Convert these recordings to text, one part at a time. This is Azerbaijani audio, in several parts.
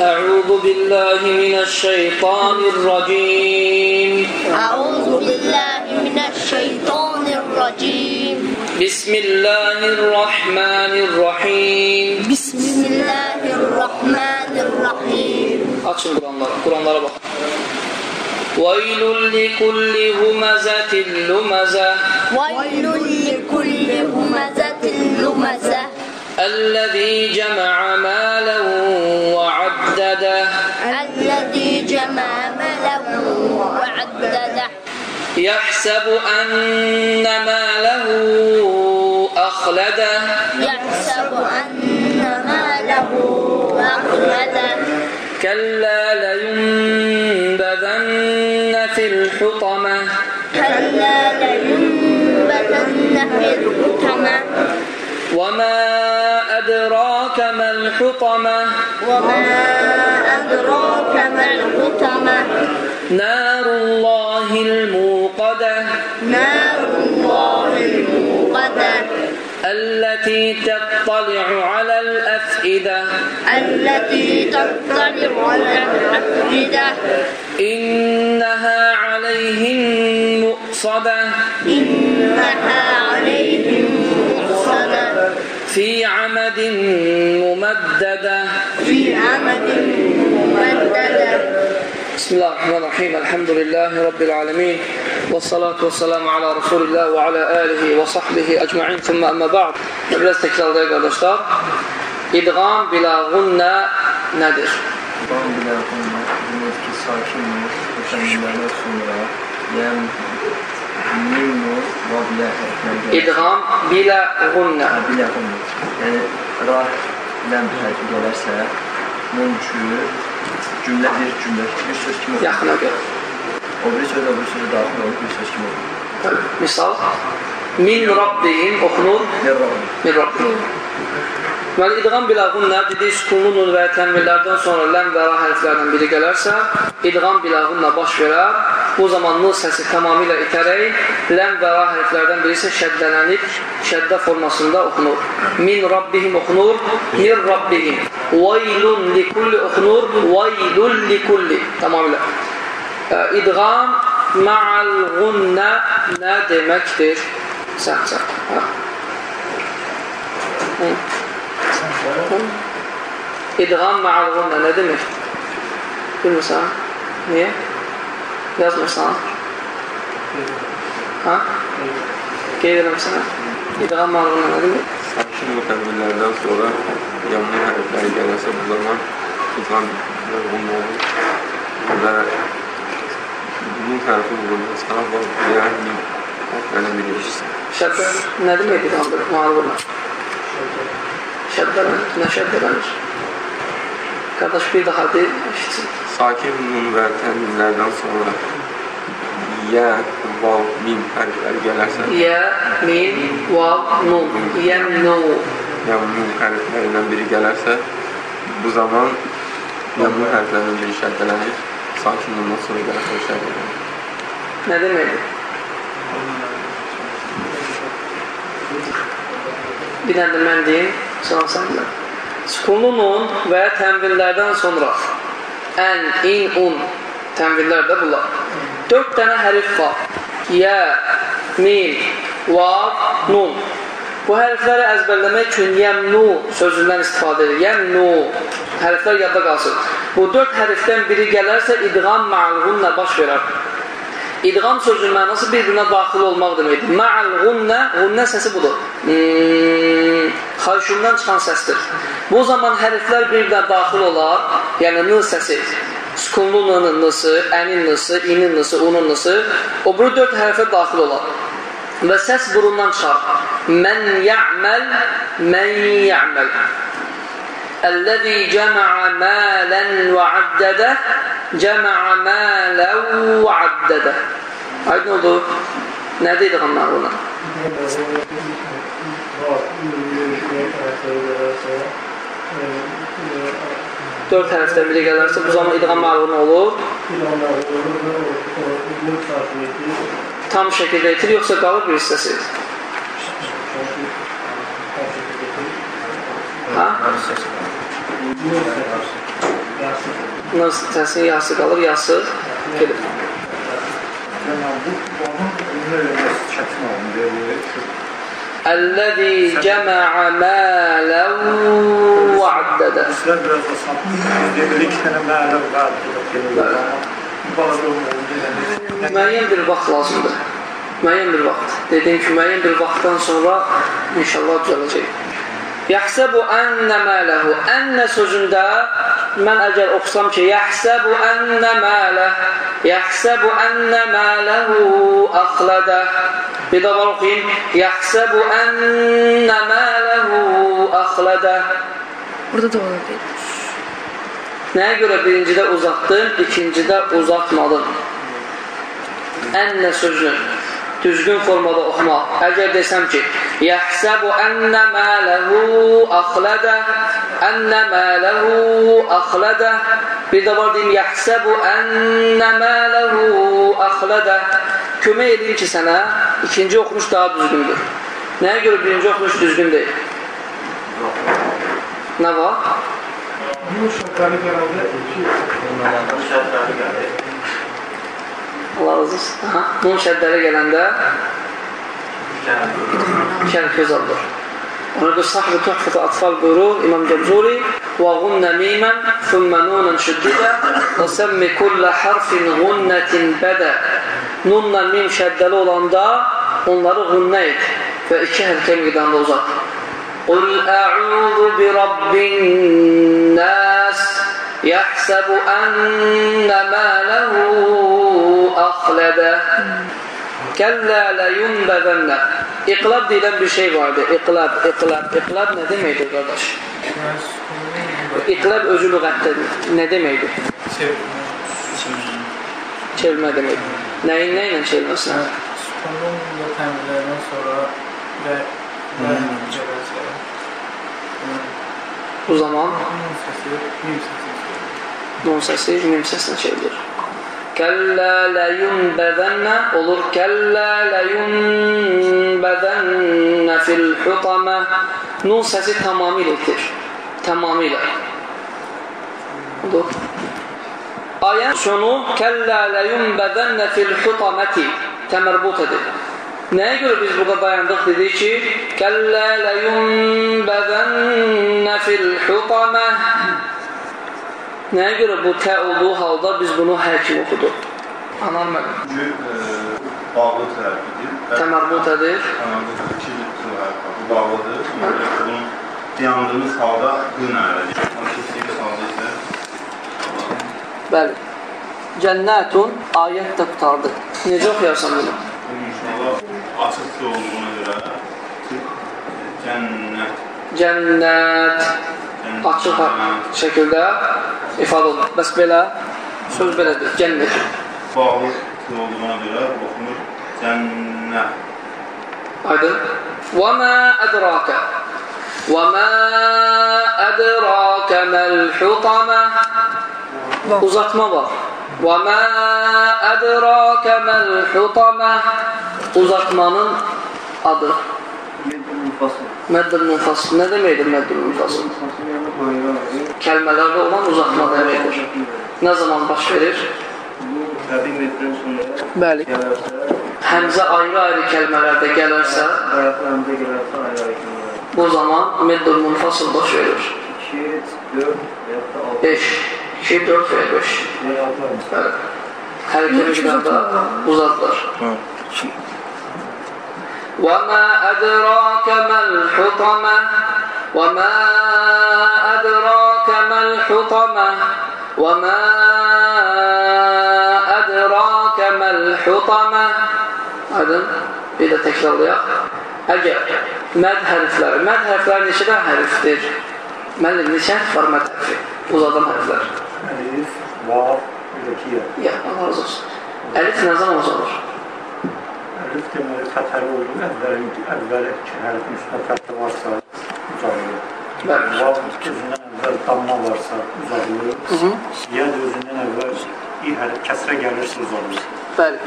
أعوذ بالله من الشيطان الرجيم. أعوذ بالله من الشيطان الرجيم. بسم الله الرحمن الرحيم. بسم الله الرحمن الرحيم. Açın Kur'anları, Kur'anlara bak. ويل لكل همزة لمزة. ويل لكل همزة لمزة. الذي جمع مالا وعدده الذي جمع ماله وعدده. يحسب أن ماله أخلده. يحسب أن ماله أخلده. كلا لينبذن في الحطمة. كلا لينبذن في الحطمة. وما أدراك ما الحطمة؟ وما أدراك ما الحطمة؟ نار الله الموقدة. نار الله الموقدة. التي تطلع على الأفئدة. التي تطلع على الأفئدة. إنها عليهم مؤصدة. إنها في عمد ممددة. في عمد ممددة. بسم الله الرحمن الرحيم. الحمد لله رب العالمين. والصلاة والسلام على رسول الله وعلى آله وصحبه أجمعين. ثم أما بعد قبل استكسار ديك الأشتار إدغام بلا غنى نادر. إدغام بلا غنى İdğam bila gunnə. Ha, bilə olmaq. Yəni, rah ləm hərfi gələrsə, mümkün, cümlə bir cümlə, bir söz kimi olur. Yaxına gəl. O bir söz, o bir söz daxil olur, bir söz kimi olur. Misal, min rabbihim oxunur, Bir rah. min rabbihim. Deməli, idğam bila gunnə dediyi sükunlu nun və tənvirlərdən sonra ləm və ra hərflərdən biri gələrsə, idğam bila gunnə baş verər. Bu zaman nun səsi tamamilə itərək, ləm və ra hərflərdən biri isə şəddələnib, şəddə formasında oxunur. Min rabbihim oxunur, min rabbihim. Vaylun likulli oxunur, vaylun likulli. Tamamilə. Ə, İdğam ma'al gunnə nə deməkdir? Sən, sən. Hə. Hı. İdğam ma'al gunnə nə demək? Bilmirsən? Niyə? Yazmırsan? Ha? Qeyd eləmirsən? İdğam ma'al gunnə nə demək? Sakin mütəmmirlərdən sonra yanlı hərfləri gəlirsə bu zaman idğam məğlum olur və bunun tərəfi vurulmasına və diğer min hərflərlə birləşirsə. Şəddə nə demək İdğam ma'al gunnə? Şəddələnir. Nə şəddələnir? Qardaş bir daha deyil, eşitsin. Və tənvinlərdən sonra yə, vav, mim hərfləri gələrsə Yə, min, vav, nun. Yəmnu. yanlı hərflərindən biri gələrsə bu zaman yanlı hərflərdən biri şəddələnir. Sakin nundan sonra gələrsə şəddələnir. Nə deməkdir? Bir dənə də mən deyim, sonra sən bilə. Sükunlu nun və tənvillərdən sonra ən, in, un tənvillər də bunlar. Dörd dənə hərif var. Yə, min, vav, nun. Bu hərfləri əzbərləmək üçün yəmnu sözündən istifadə edir. Yəmnu hərflər yadda qalsın. Bu dörd hərfdən biri gələrsə idğam ma'al-ğunnə baş verər. İdğam sözünün mənası bir-birinə daxil olmaq deməkdir. Ma'al gunnə, gunnə səsi budur. Hmm, xarşundan çıxan səsdir. Bu zaman hərflər bir-birinə daxil olar, yəni n səsi, sükunlu n-ın n-sı, ənin n-sı, inin n-sı, unun n-sı, o biri dörd hərfə daxil olar. Və səs burundan çıxar. Mən ya'məl, mən ya'məl. Əl-ləzi cəmə'a mələn və addədə cəmə'a mələn və addədə Aydın oldu. Nə deyirik onlar ona? Dörd hərfdən biri gələrsə, bu zaman idğam məlun olur. Tam şəkildə itir, yoxsa qalır bir hissəsi? Ha? Nasıl təsin yası qalır, yası gelir. Yəni bu onun ünlü eləməsi çətin olunur. Əlləzi cəmə'a mələ və addədə. Sizlər biraz da satmış. Deməli iki dənə mələ var. Bazı olmalı. Müəyyən bir vaxt lazımdır. Müəyyən bir vaxt. Dediyim ki, müəyyən bir vaxtdan sonra inşallah düzələcək. Yəhsəbu ənnə mələhu. Ənnə sözündə mən əgər oxusam ki, yəhsəbu ənnə mələ yəhsəbu ənnə mələhu əxlədə bir də var oxuyayım. Yəhsəbu ənnə mələhu əxlədə Burada da ola deyil. Nəyə görə birincidə uzatdım, ikincidə uzatmadım? Ənnə sözünü düzgün formada oxumaq. Əgər desəm ki, yəhsəbu ənnə mələhu əxlədə, ənnə mələhu əxlədə, bir də var deyim, yəhsəbu ənnə mələhu əxlədə, kömək edeyim ki, sənə ikinci oxunuş daha düzgündür. Nəyə görə birinci oxunuş düzgün deyil? Nə var? Bu şəkəri gələndə iki şəkəri gəlir. Allah razı olsun. Aha, Nun şəddəli gələndə şər köz alır. Ona görə sahibi tuhfətə atfal buyurur İmam Cəbzuri vəğunnə mimən thümmə nunən şüddidə və səmmi kullə harfinğunnətin bədə Nunla mim şəddəli olanda onlarığunnə et və iki hərfə miqdanda uzat. Qul ə'udhu bi rabbin nas yəhsəbu ənnə mələhu əxlədə Kəllə ləyunbəzənnə İqlab deyilən bir şey vardır. İqlab, iqlab, iqlab nə deməkdir, qardaş? İqlab özü lüğətdədir. Nə deməkdir? Çevirmə deməkdir. Nəyin nə ilə çevirməsin? Sukunun da təmirlərdən sonra və və cəbəl sonra. Bu zaman Nun səsi, mim səsi. nun səsi mim səsinə çevrilir. Kəllə ləyunbəzənnə olur. Kəllə ləyunbəzənnə fil xutamə Nun səsi tamamilə itir. Tamamilə. Olur. Ayən sonu kəllə ləyunbəzənnə fil xutaməti təmərbutadır. Nəyə görə biz burada dayandıq dedik ki, kəllə ləyunbəzənnə fil xutamə Nəyə görə bu tə olduğu halda biz bunu həkim oxuduq? Anar mənim. Çünki e, bağlı tərəfidir. Təmərbutadır. Anladım. İki hərfi bağlıdır. Yəni, Bunu dayandığımız halda halda isə Bəli. Cənnətun ayət də qutardı. Necə oxuyarsan bunu? bu inşallah açıq su olduğuna görə cənnət Cənnət açıq şəkildə ifadə olunur. Bəs belə söz belədir. Cənnət. bağlı olduğuna görə oxunur cənnət. Aydın. Və mə ədrakə. Və mə ədrakə məl-xutamə. Uzatma var. Və mə ədrakə məl-xutamə. Uzatmanın adı. Məddül munfasıl. Nə deməkdir məddül munfasıl? Kəlmələrdə olan uzatma deməkdir. Nə zaman baş verir? Bəli. Həmzə ayrı-ayrı kəlmələrdə gələrsə, bu zaman məddül munfasıl baş verir. 2, 4 və ya da 6 5, 2, 4 və 5. Bəli. Hər iki miqdarda uzadılır. وما أدراك ما الحطمة وما أدراك ما الحطمة وما أدراك ما الحطمة. أدن إذا تكرر يا أجل ماذا هرفلار ماذا فلان شبه هرفتير ما اللي نشاف فرمة هرفي وزادم هرفلار ألف وار ذكية يا الله رزوز ألف نظام وزادر əlif deməli fətəli olur. Əvvəl, əvvəl iki hərfin üstünə fətə varsa uzadılır. Bəli. Vav özündən əvvəl damma varsa uzadılır. hı. Yəd özündən əvvəl bir hərf kəsrə gəlirsə uzadılır. Bəli.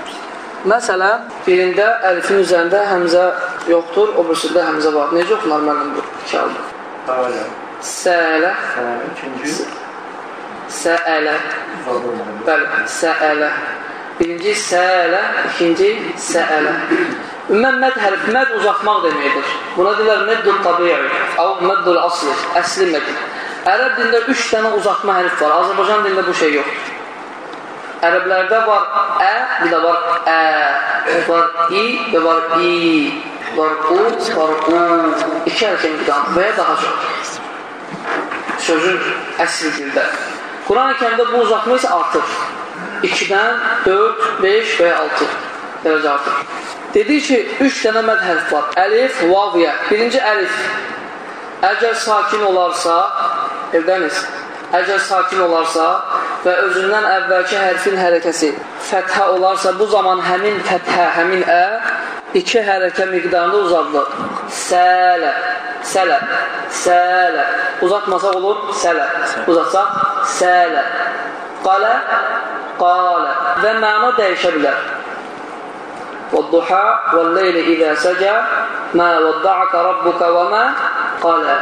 Məsələn, birində əlifin üzərində həmzə yoxdur, o birisində həmzə var. Necə oxunar müəllim bu halda? Bəli. Sələ, Sonra ikinci səələ. Bəli, səələ. Birinci səələ, ikinci səələ. Ümumən məd hərfi, məd uzatmaq deməkdir. Buna deyirlər məddül tabi'i, av məddül asli, əsli məd. Ərəb dilində üç dənə uzatma hərf var. Azərbaycan dilində bu şey yoxdur. Ərəblərdə var ə, bir də var ə, var i və var i, var u, var u. İki hərəkən qidam və ya daha çox. Sözün əsl dildə. Quran-ı kərimdə bu uzatma isə artır. 2-dən 4, 5 və ya 6 dərəcə artır. Dedik ki, 3 dənə məd hərf var. Əlif, vav, yə. Birinci əlif. Əgər sakin olarsa, evdəniz, əgər sakin olarsa və özündən əvvəlki hərfin hərəkəsi fəthə olarsa, bu zaman həmin fəthə, həmin ə iki hərəkə miqdarında uzadılır. Sələ, sələ, sələ. Uzatmasaq olur, sələ. Uzatsaq, sələ. Qalə, qalə. Və məna dəyişə bilər. وَالضُّحَى وَاللَّيْلِ إِذَا سَجَى مَا وَضَّعَكَ رَبُّكَ وَمَا قَلَى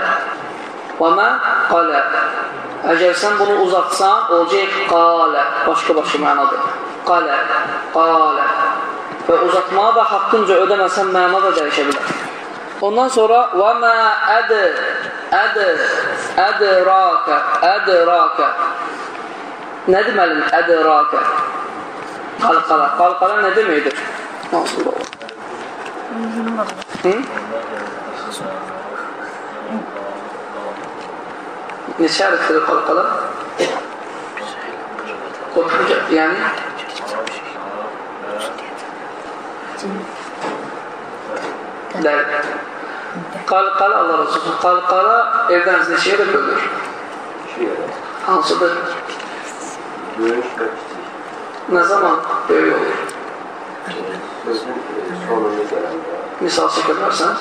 وَمَا قَلَى Əgər sən bunu uzatsan, olacaq qalə, başqa-başqa mənadır. Qalə, qalə. Və uzatmağı da haqqınca ödəməsən məna da dəyişə bilər. Ondan sonra və mə əd, əd, ədraka, ədraka. Nə deməli ədraka? Qalqala. Qalqala nə deməkdir? Nasıl olur? Hı? Neçə hərfdir qalqala? Yəni Dəl. Qalqala Allah Resulü. Qalqala evdən neçəyə də bölür? Hansıdır? Ne zaman böyle olur? Sözün sonunu gelende. Misal tekrarsanız.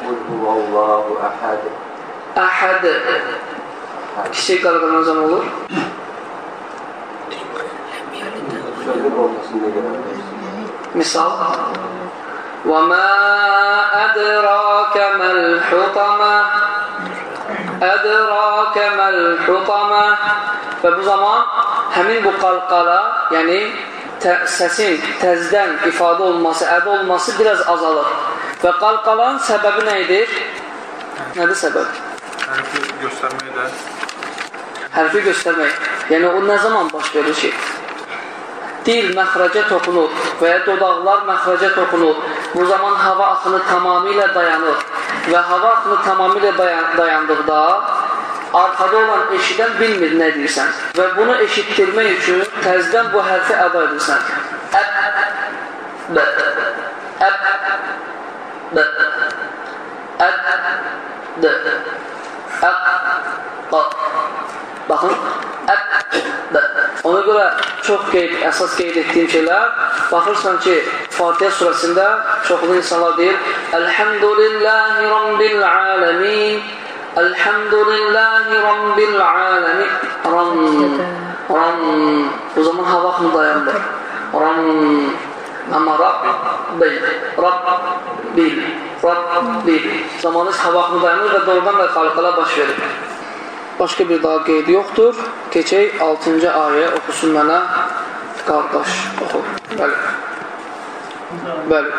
Kul huvallahu ahad. Ahad. Kişiyi kararlar ne zaman olur? Sözün ortasında gelende. Misal. وَمَا أَدْرَاكَ مَا الْحُطَمَةِ أَدْرَاكَ مَا الْحُطَمَةِ Və bu zaman həmin bu qalqala, yəni tə, səsin təzdən ifadə olması, ədə olması biraz azalır. Və qalqalanın səbəbi nə edir? Nədir səbəb? Hərfi göstərmək də Hərfi göstərmək. Yəni o nə zaman baş verir ki? Dil məxrəcə toxunur və ya dodaqlar məxrəcə toxunur. Bu zaman hava axını tamamilə dayanır və hava axını tamamilə dayan dayandıqda arxada olan eşidən bilmir nə deyirsən və bunu eşitdirmək üçün təzdən bu hərfi əda edirsən. Əb, bə, əb, bə, əb, də, əb, qa. Baxın, əb, bə. Ona görə çox qeyd, əsas qeyd etdiyim şeylər, baxırsan ki, Fatihə surəsində çoxlu insanlar deyir, Elhamdülillahi Rabbil aləmin, Elhamdülillahi Rabbil aləmin, Ram, Ram, o zaman hava axını dayandır. Ram, amma Rabbi, Rabbi, Rabbi, zamanı hava axını dayanır və doğrudan da xalqala baş verir. Başqa bir daha qeyd yoxdur. Keçək 6-cı ayə oxusun mənə qardaş. Oxu. Bəli. Bəli.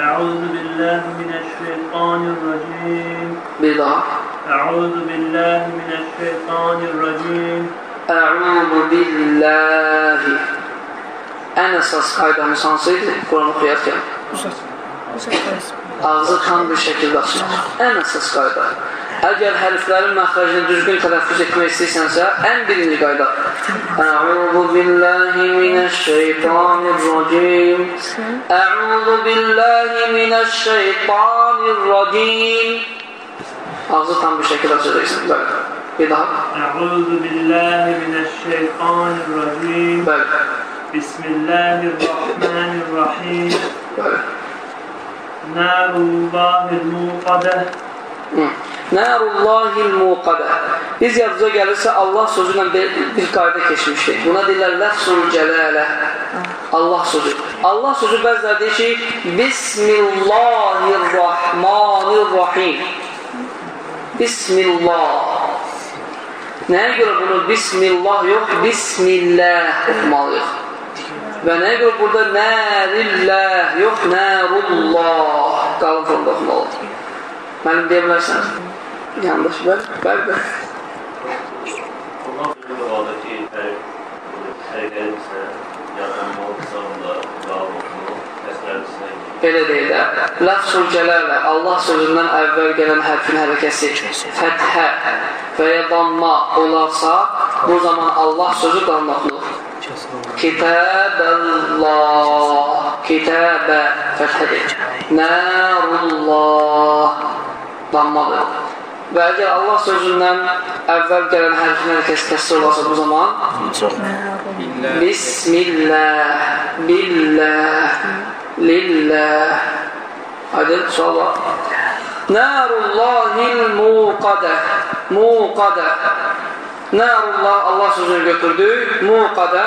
أعوذ بالله من الشيطان الرجيم Bir daha. أعوذ بالله من الشيطان الرجيم Ə'udu billahi. Ən əsas qaydamız hansı idi? Quran oxuyarkən. Ağzı tam bir şəkildə açmaq. Ən əsas qayda. Əgər hərflərin məxrəcini düzgün tələffüz etmək istəyirsənsə, ən birinci qayda. Əuzu billahi minəşşeytanirracim. Əuzu billahi minəşşeytanirracim. Ağzı tam bir şəkildə açacaqsan. Bəli. Bir daha. Əuzu billahi minəşşeytanirracim. Bəli. Bismillahirrahmanirrahim. Bəli. Nərullah muqadə. Nərullahil muqadə. Biz yazıca gəlirsə Allah sözü ilə bir, bir qayda keçmişdir. Buna deyirlər ləfsul cələlə. Allah sözü. Allah sözü bəzilər deyir ki, Bismillahirrahmanirrahim. Bismillah. Nəyə görə bunu Bismillah yox, Bismillah oxumalıyıq? Və nəyə görə burada Nərillah yox, Nərullah qalın formda oxumalıdır? Müəllim deyə bilərsən? Yanlış, dua oxunu, əsərdirsə, Belə deyil də, lafzul cələlə Allah sözündən əvvəl gələn hərfin hərəkəsi fəthə və ya damma olarsa, bu zaman Allah sözü qalmaqlıdır. Kitabəllah, kitabə fəthədir. Nərullah, dammadır. Və əgər Allah sözündən əvvəl gələn hərfin hərəkəsi kəsr olarsa bu zaman Bismillah, billah, lillah. Aydın sual var. Narullahil muqadə. Muqadə. Narullah Allah sözünü götürdük. Muqadə.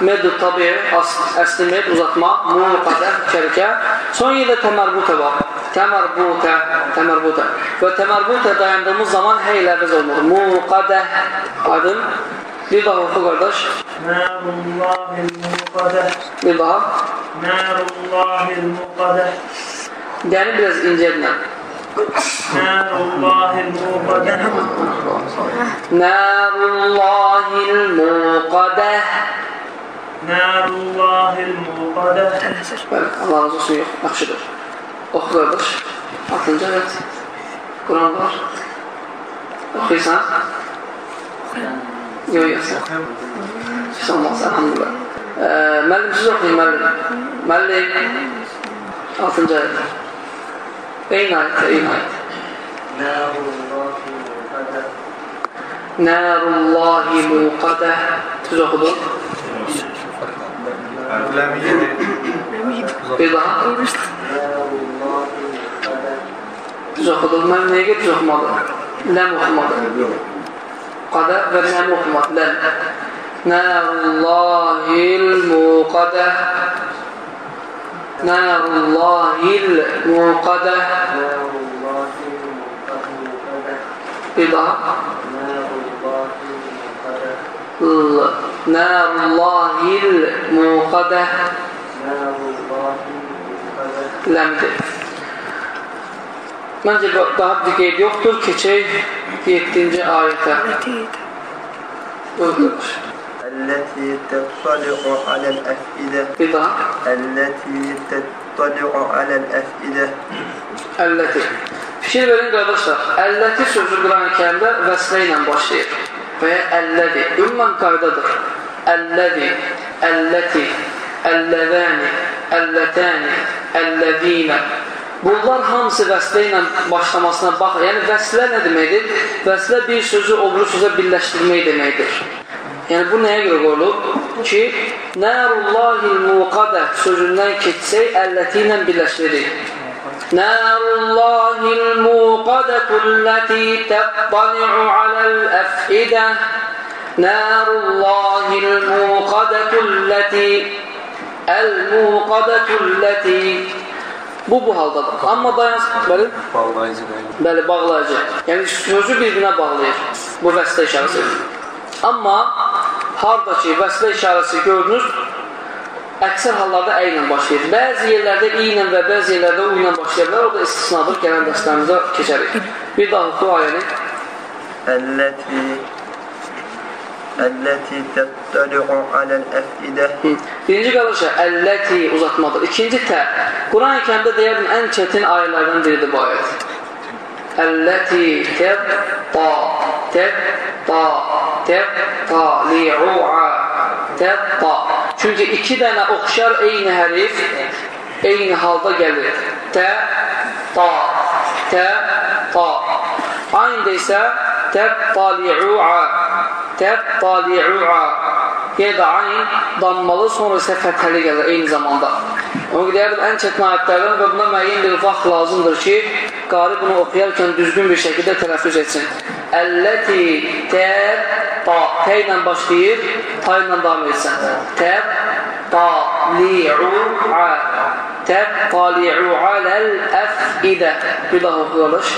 Med tabi əsli med uzatma. Muqadə şərikə. Son yerdə təmərbutə var. Təmərbutə. Təmərbutə. Və təmərbutə dayandığımız zaman heylə biz olmur. Muqadə. Aydın. Bir daha oxu qardaş. Narullahil muqadə Bir daha. Narullahil muqadə Yəni biraz incədlə. Narullahil muqadə Narullahil muqadə. Narullahil muqadə Bəli, Allah razı olsun, yox, yaxşıdır. Oxu qardaş. Altıncı ayət. Quran var. Oxuyursan? Yox, yox, sən. Siz olmaz, elhamdülillah. Ee, müəllim, siz oxuyun, müəllim. Müəllim. Altıncı ayət. Eyni ayət, eyni ayət. Narullahil muqadə Narullahi muqadə. Siz oxudun. Bir daha. Narullahil muqadə Düz oxudun. Mən nəyə görə düz oxumadım? Ləm oxumadım. Qadə və ləm oxumadım. Ləm. Nərullahil muqadə. Nərullahil muqadə. Narullahil muqadə Bir daha. Narullahil muqadə L. Nərullahil muqadə. Narullahil muqadə Ləmdir. Məncə bu- daha bir qeyd yoxdur. Keçək 7-ci ayətə. Buyur. التي تطلع على الأفئدة Bir daha. التي تطلع على الأفئدة Əlləti. Fikir verin qardaşlar, əlləti sözü Quran-ı kərimdə vəslə ilə başlayır və ya əllədi. Ümumən qaydadır. Əllədi, əlləti, əlləvəni, əllətəni, əlləvinə. Bunlar hamısı vəslə ilə başlamasına baxır. Yəni vəslə nə deməkdir? Vəslə bir sözü o biri sözə birləşdirmək deməkdir. Yəni bu nəyə görə qoyulub? Ki, Nərullahil muqadə sözündən keçsək, əlləti ilə birləşdiririk. Nərullahil muqadətulləti təqqani'u aləl əfidə Nərullahil muqadətulləti Əl-muqadətulləti Bu, bu haldadır. Amma dayansın. Bəli? Bağlayıcı. Bəli, bağlayıcı. Yəni, sözü bir-birinə bağlayır bu vəsdə işarəsidir. Amma harda ki, vəsilə işarəsi gördünüz, əksər hallarda ə ilə başlayır. Bəzi yerlərdə i ilə və bəzi yerlərdə u ilə başlaya bilər. O da istisnadır, gələn dərslərimizə keçərik. Bir daha oxu ayəni. Əlləti Əlləti təttəliqu aləl əfidə Birinci qardaşa, əlləti uzatmadır. İkinci tə. Quran-ı kərimdə deyərdim, ən çətin ayələrdən biridir bu ayət. Ta təb ta li'u'a təb ta. Çünki iki dənə oxşar eyni hərif eyni halda gəlir. Tə ta tə ta. Aynı isə təb tali'u'a təb tali'u'a Yenə də ayn dammalı, sonra isə fəthəli gəlir eyni zamanda. Ona deyərdim, ən çətin ayətlərdən və buna müəyyən bir vaxt lazımdır ki, qari bunu oxuyarkən düzgün bir şəkildə tələffüz etsin. Əlləti təb ta tə ilə başlayır, ta ilə davam etsən. Təb tali'u'a təb tali'u'a ləl-əf-idə Bir daha oxuyalış.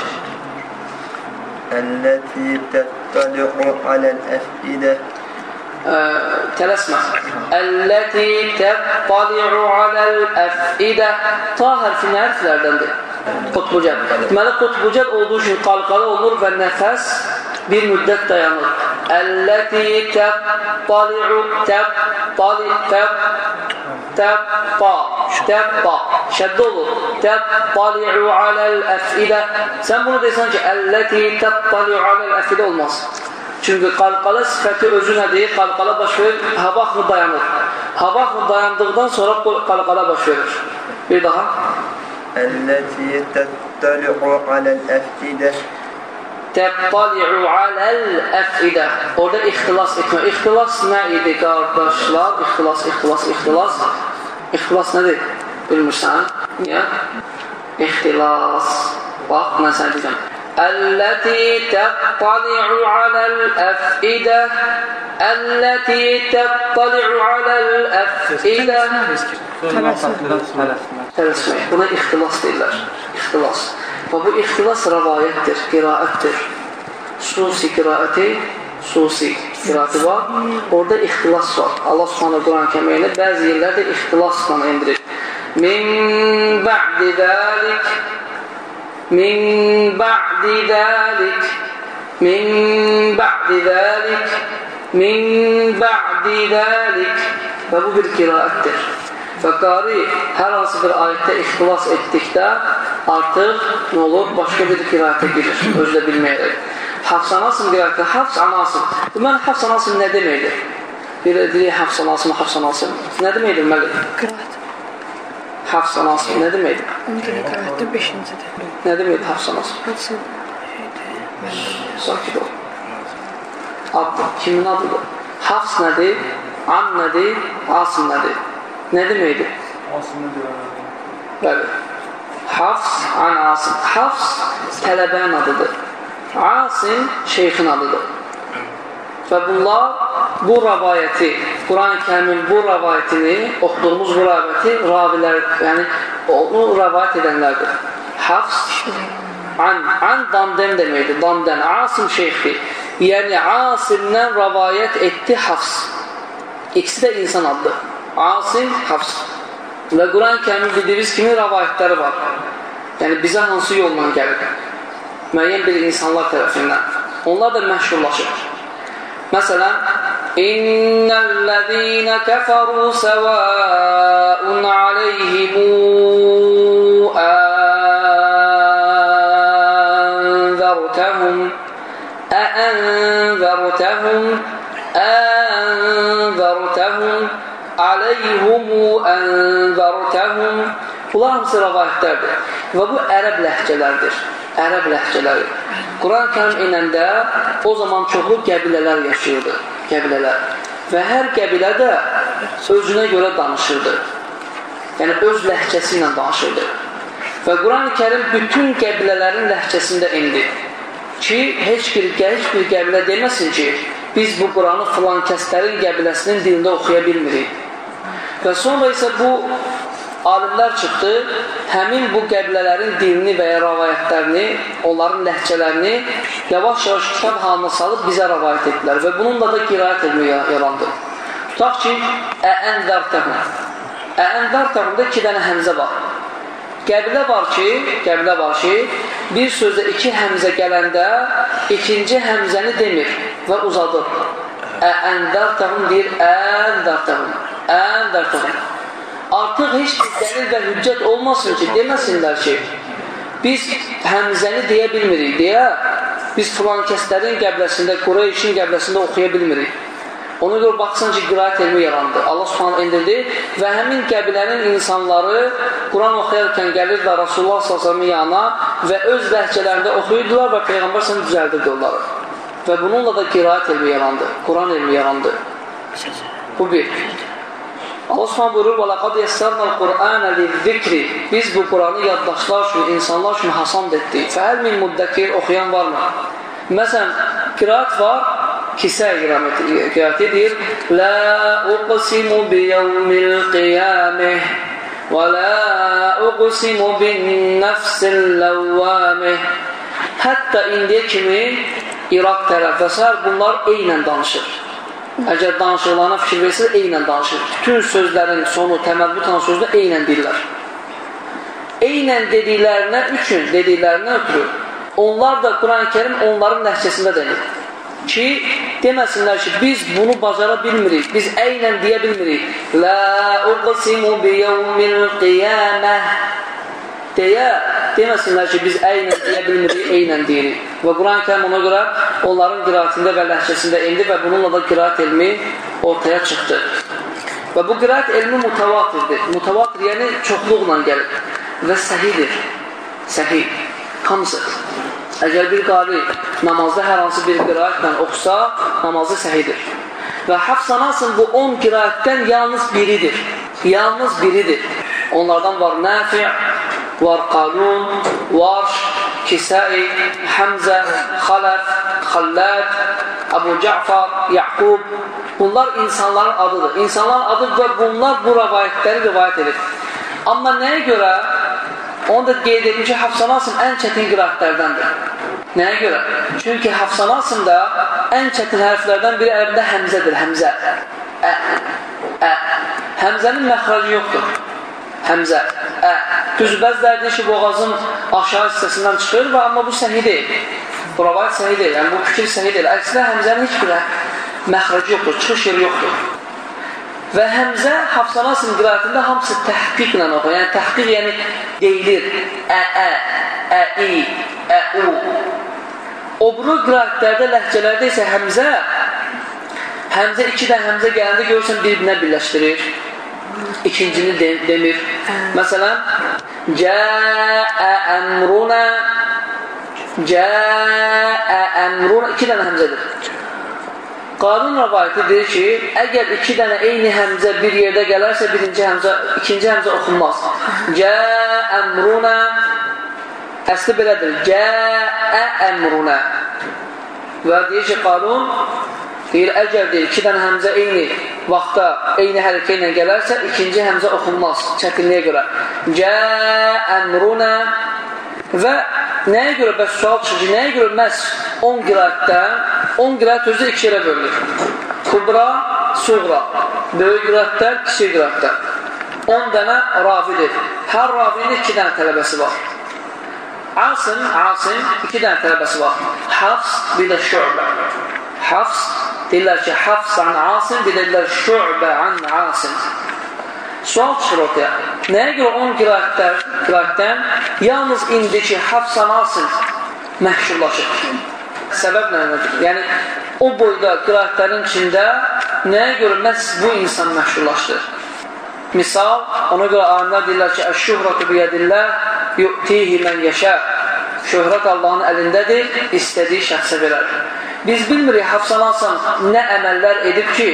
Əlləti təb tali'u'a ləl-əf-idə Ə, tələsmə. Əlləti təttali'u aləl əf'idə Ta hərfi nə hərflərdəndir? Qutbucəd. Deməli, qutbucəd olduğu üçün qalqalı olur və nəfəs bir müddət dayanır. Əlləti təttali'u təttali tətt tətta tətta şəddə olur. Təttali'u aləl əf'idə Sən bunu desən ki, əlləti təttali'u aləl əf'idə olmaz. Çünki qalqala sifəti özü nədir? Qalqala baş verir, hava axını dayanır. Hava axını dayandıqdan sonra qalqala baş verir. Bir daha. Əlləti təttəli'u aləl-əftidə Təttali'u aləl-əfidə Orada ixtilas etmə. İxtilas nə idi qardaşlar? İxtilas, ixtilas, ixtilas. İxtilas nədir? Bilmirsən? Niyə? İxtilas. Bax, mən sənə deyəcəm. التي تطلع على الأفئدة التي تطلع على الأفئدة Tələsmək. Buna ixtilas deyirlər. İxtilas. Və bu ixtilas rəvayətdir, qiraətdir. Susi qiraəti, susi qiraəti var. Orada ixtilas var. Allah subhanə Quran kəməyində bəzi yerlərdə ixtilasla indirir. Min bə'di dəlik من بعد ذلك من بعد ذلك من بعد ذلك və bu bir qiraətdir. Və qari hər hansı bir ayətdə ixtilas etdikdə artıq nə olur? Başqa bir qiraətə girir, özlə bilməyərək. Hafs anasın qiraətdə, hafs anasın. Deməli, hafs anasın nə deməkdir? Bir deyirik, hafs anasın, hafs anasın. Nə deməkdir, müəllim? Qıraat. Hafs anası nə deməkdir? Onun dili qıraatda beşincidir. Nə deməkdir hafs anası? Hansı? Sakit ol. Adı, kimin adıdır? Hafs nədir? An nədir? Asım nədir? Nə deməkdir? Asını görürəm. Bəli. Hafs, an Asım. Hafs tələbənin adıdır. Asim şeyxin adıdır. Və bunlar bu rəvayəti, Quran-ı kərimin bu rəvayətini, oxuduğumuz bu rəvayəti ravilər, yəni onu rəvayət edənlərdir. Hafs, an, an damdən deməkdir, damdən, Asim şeyxdir. Yəni, Asimdən rəvayət etdi Hafs. İkisi də insan addır. Asim, Hafs. Və Quran-ı kərimin bildiyiniz kimi rəvayətləri var. Yəni, bizə hansı yolla gəlir? Müəyyən bir insanlar tərəfindən. Onlar da məşhurlaşır. مثلا إن الذين كفروا سواء عليهم أأنذرتهم؟ أأنذرتهم؟ أنذرتهم عليهم أنذرتهم؟ Bunlar hamısı rəvayətlərdir və bu ərəb ləhcələrdir. Ərəb ləhcələri. Quran-ı kərim inəndə o zaman çoxlu qəbilələr yaşayırdı. Qəbilələr. Və hər qəbilə də özünə görə danışırdı. Yəni, öz ləhcəsi ilə danışırdı. Və Quran-ı kərim bütün qəbilələrin ləhcəsində indi. Ki, heç bir, heç bir qəbilə deməsin ki, biz bu Quranı filan kəslərin qəbiləsinin dilində oxuya bilmirik. Və sonra isə bu alimlər çıxdı, həmin bu qəbilələrin dilini və ya rəvayətlərini, onların ləhcələrini yavaş-yavaş kitab halına salıb bizə rəvayət etdilər və bununla da qirayət etmək yarandı. Tutaq ki, əənzərtəhum. Əənzərtəhumda iki dənə həmzə var. Qəbilə var ki, qəbilə var ki, bir sözdə iki həmzə gələndə ikinci həmzəni demir və uzadır. Əənzərtəhum deyir, əənzərtəhum, əənzərtəhum. Artıq heç bir dəlil və hüccət olmasın ki, deməsinlər ki, biz həmzəni deyə bilmirik deyə, biz filan kəslərin qəbləsində, Qureyşin qəbləsində oxuya bilmirik. Ona görə baxsan ki, qirayət elmi yarandı. Allah subhanə indirdi və həmin qəbilənin insanları Quran oxuyarkən gəlirlər Rasulullah s.ə.v-in yanına və öz ləhcələrində oxuyurdular və Peyğəmbər s.ə.v düzəldirdi onları. Və bununla da qirayət elmi yarandı, Quran elmi yarandı. Bu bir. Subhanahu buyurur: "Və laqad yassarnal Qur'ana liz-zikri." Biz bu Qur'anı yaddaşlar üçün, insanlar üçün hasan etdik. Fəhəl min muddəkir oxuyan varmı? Məsələn, qiraat var, kisə qiraəti deyir: "La uqsimu bi yawmil qiyamah və la uqsimu bin nafsil lawwamah." Hətta indiyə kimi İraq tərəf və bunlar eynən danışır. Əgər danışıqlarına fikir versiniz, eynən danışır. Bütün sözlərin sonu, təməl bu tanı sözdə eynən deyirlər. Eynən dediklərinə üçün, dediklərinə ötürü, onlar da Quran-ı Kerim onların nəticəsində denir. Ki, deməsinlər ki, biz bunu bacara bilmirik, biz eynən deyə bilmirik. La uqsimu bi yevmil qiyamah deyə deməsinlər ki, biz eynən deyə bilmirik, eynən deyirik. Və Quran-ı Kerim ona görə onların qiraatində və ləhcəsində indi və bununla da qiraat elmi ortaya çıxdı. Və bu qiraat elmi mutavatirdir. Mutavatir yəni çoxluqla gəlir və səhidir. Səhih. Hamısı. Əgər bir qari namazda hər hansı bir qiraatlə oxusa, namazı səhidir. Və hafsanasın bu 10 qiraatdən yalnız biridir. Yalnız biridir. Onlardan var Nafi, var Qalun, var Kisai, Həmzə, Xaləf, Xallad, Abu Ca'far, Yaqub. Bunlar insanların adıdır. İnsanların adıdır və bunlar bu rəvayətləri rivayət edir. Amma nəyə görə? Onu da qeyd edim ki, Hafsan Asım ən çətin qiraətlərdəndir. Nəyə görə? Çünki Hafsan Asımda ən çətin hərflərdən biri ərəbdə həmzədir, həmzə. Ə, ə. Həmzənin məxracı yoxdur. Həmzə. Ə. Düz bəzilər deyir ki, boğazın aşağı hissəsindən çıxır və amma bu səhi deyil. Bu rəvayət səhi deyil, yəni bu fikir səhi deyil. Əksinə Həmzənin heç bir məxracı yoxdur, çıxış yeri yoxdur. Və Həmzə Hafsan Asım qiraətində hamısı təhqiqlə oxur. Yəni təhqiq yəni deyilir. Ə, ə, ə, i, ə, u. O buru qiraətlərdə, ləhcələrdə isə Həmzə Həmzə iki də Həmzə gələndə görürsən bir-birinə birləşdirir. İkincini de demir. Məsələn, Cəə əmruna Cəə əmruna iki dənə həmzədir. Qarun rəvayəti deyir ki, əgər iki dənə eyni həmzə bir yerdə gələrsə, birinci həmzə, ikinci həmzə oxunmaz. Cəə əmruna Əsli belədir. Cəə əmruna Və deyir ki, Qarun deyir, əgər deyir, iki dənə həmzə eyni vaxtda, eyni hərəkə ilə gələrsə, ikinci həmzə oxunmaz çətinliyə görə. Cəə əmruna Və nəyə görə bəs sual çıxır ki, nəyə görə məhz 10 qiraətdən 10 qiraət özü iki yerə bölünür. Kubra, suğra. Böyük qiraətlər, kiçik qiraətlər. 10 dənə ravidir. Hər ravinin 2 dənə tələbəsi var. Asım, Asım 2 dənə tələbəsi var. Hafs, bir də şübə. Hafs, deyirlər ki, Hafs an Asım, bir deyirlər şübə an Asım. Sual çıxır ortaya. Nəyə görə 10 qiraətlər, qiraətdən yalnız indiki Hafsan Asım məhşurlaşır? Səbəb nədir? Yəni, o boyda qiraətlərin içində nəyə görə məhz bu insan məhşurlaşdır? Misal, ona görə alimlər deyirlər ki, Əş-şuhratu biyədillah yu'tihi mən yəşə. Şöhrət Allahın əlindədir, istədiyi şəxsə verər. Biz bilmirik Hafsan Asım nə əməllər edib ki,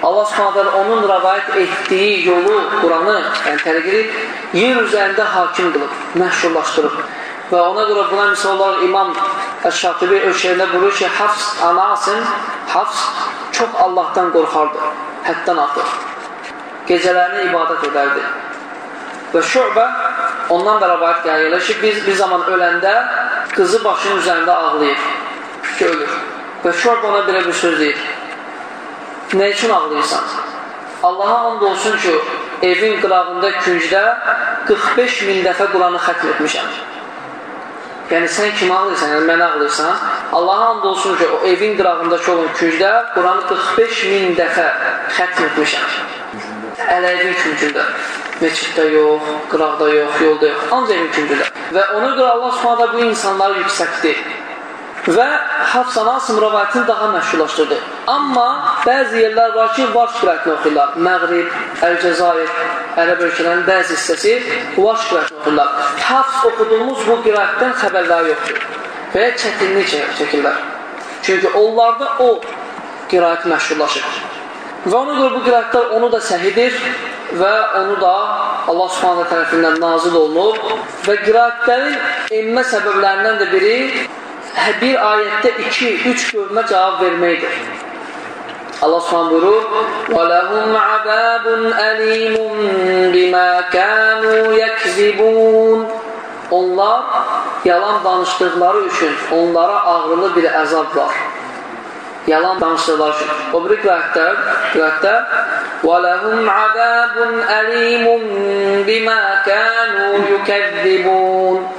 Allah subhanətlər onun rəvayət etdiyi yolu, Quranı, yəni tərqiri yer üzərində hakim qılıb, məşhurlaşdırıb. Və ona görə buna misal olaraq İmam Əş-Şatibi öz şeirində buyurur ki, Hafs anasın, Hafs çox Allahdan qorxardı, həddən artıq. Gecələrini ibadət edərdi. Və şübə ondan da rəvayət gəlir ki, biz bir zaman öləndə qızı başının üzərində ağlayır ki, ölür. Və şübə ona belə bir söz deyir. Nə üçün ağlayırsan? Allaha and olsun ki, evin qırağında küncdə 45 min dəfə Quranı xətm etmişəm. Yəni, sən kim ağlayırsan, yəni mənə ağlayırsan? Allaha and olsun ki, o evin qırağındakı olan küncdə Quranı 45 min dəfə xətm etmişəm. Ələyvin küncündə. Meçiddə yox, qıraqda yox, yolda yox, ancaq küncündə. Və ona görə Allah subhanədə bu insanları yüksəkdir. Və Hafsan Asım rəvayətini daha məşhurlaşdırdı. Amma bəzi yerlər var ki, varş qirətini oxuyurlar. Məğrib, Əl-Cəzair, Ərəb ölkələrinin bəzi hissəsi varş qirətini oxuyurlar. Hafs oxuduğumuz bu qirətdən xəbərləri yoxdur. Və çətinlik çəkirlər. Çünki onlarda o qirayət məşhurlaşır. Və ona görə bu qirayətlər onu da səhidir və onu da Allah subhanə tərəfindən nazil olunub və qirayətlərin enmə səbəblərindən də biri bir ayətdə iki, üç qövmə cavab verməkdir. Allah Subhanahu buyurur: "Və lahum azabun alimun bima kanu yekzibun." Onlar yalan danışdıqları üçün onlara ağrılı bir əzab var. Yalan danışdıqları üçün. O bir qəyətdə, qəyətdə "Və lahum azabun alimun bima kanu yekzibun."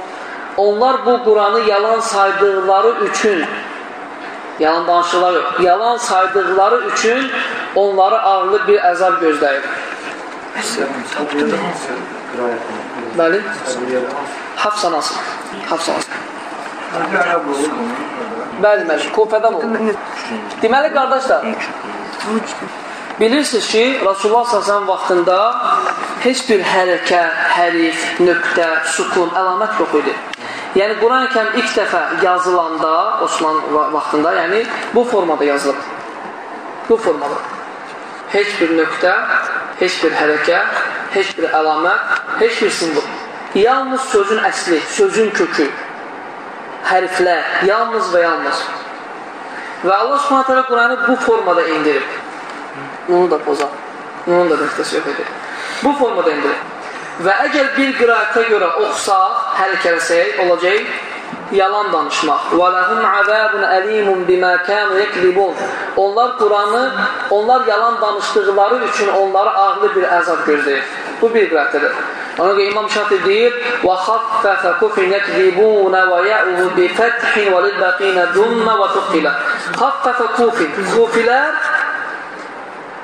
Onlar bu Quranı yalan saydıqları üçün yalan danışıqlar yox, yalan saydıqları üçün onları ağırlı bir əzab gözləyir. Bəli. Hafs anası. Hafs anası. Bəli, bəli. Kufədən oldu. Deməli, qardaşlar, bilirsiniz ki, Rasulullah s.ə.v vaxtında heç bir hərəkə, hərif, nöqtə, sukun, əlamət yox idi. Yəni, Quran-ı Kərim ilk dəfə yazılanda, Osman vaxtında, yəni bu formada yazılıb. Bu formada. Heç bir nöqtə, heç bir hərəkə, heç bir əlamət, heç bir simbol. Yalnız sözün əsli, sözün kökü, hərflər, yalnız və yalnız. Və Allah subhanətələ Quranı bu formada indirib bunu da poza, bunu da mühtəşif edir. Bu formada indirir. Və əgər bir qirayətə görə oxsaq, hərkəlsək, olacaq yalan danışmaq. Və ləhum əzəbun əlimun bimə kənu yəkzibun. Onlar Quranı, onlar yalan danışdıqları üçün onlara ağlı bir əzab gözləyir. Bu bir qirayətdir. Ona görə İmam Şafi deyir: "Və xaffəfə kufin yəkzibun və ya'u bi fethin və lil-baqina dumma və tuqila." Xaffəfə kufin. Kufilər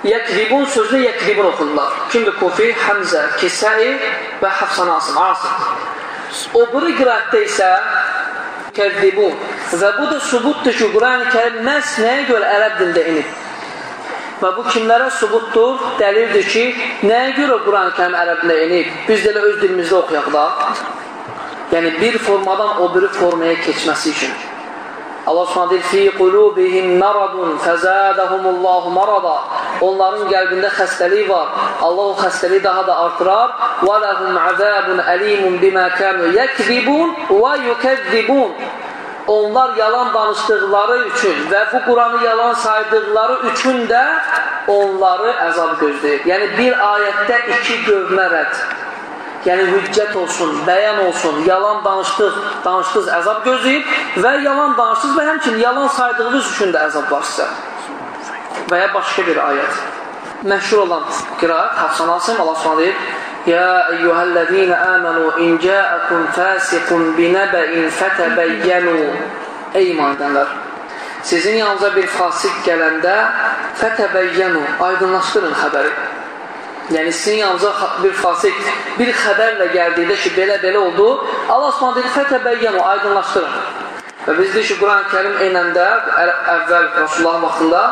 Yəkzibun sözünü yəkzibun oxunurlar. Kimdir Kufi? Həmzə, Kisai və Hafsan Asım. Asım. O biri qirətdə isə kəzzibun. Və bu da subutdur ki, Quran-ı Kerim məhz nəyə görə ərəb dildə inib? Və bu kimlərə subutdur? Dəlildir ki, nəyə görə Quran-ı Kerim ərəb dildə inib? Biz də elə öz dilimizdə oxuyaq da. Yəni, bir formadan o biri formaya keçməsi üçün. Allah Subhanahu deyir: "Fi qulubihim maradun fazadahumullahu marada." Onların qəlbində xəstəlik var. Allah o xəstəliyi daha da artırar. "Və lahum azabun alimun bima kanu yakzibun və yukazzibun." Onlar yalan danışdıqları üçün və bu Quranı yalan saydıqları üçün də onları əzab gözləyir. Yəni bir ayətdə iki gövmə rədd yəni hüccət olsun, bəyan olsun, yalan danışdıq, danışdınız, əzab gözləyib və yalan danışdınız və həmçin yalan saydığınız üçün də əzab var sizə. Və ya başqa bir ayət. Məşhur olan qiraat, Hafsan Asım, Allah sonra deyir, Ya eyyuhəl-ləzīnə əmənu in cəəkum fəsiqun binəbəin fətəbəyyənu Ey iman edənlər! Sizin yanınıza bir fasik gələndə fətəbəyyənu, aydınlaşdırın xəbəri. Yəni sizin yanınıza bir fasik, bir xəbərlə gəldikdə ki, belə-belə oldu, Allah Subhanahu deyir, fətəbəyyən o, aydınlaşdırın. Və biz deyir ki, Quran-ı Kerim eynəndə əvvəl Rasulullah vaxtında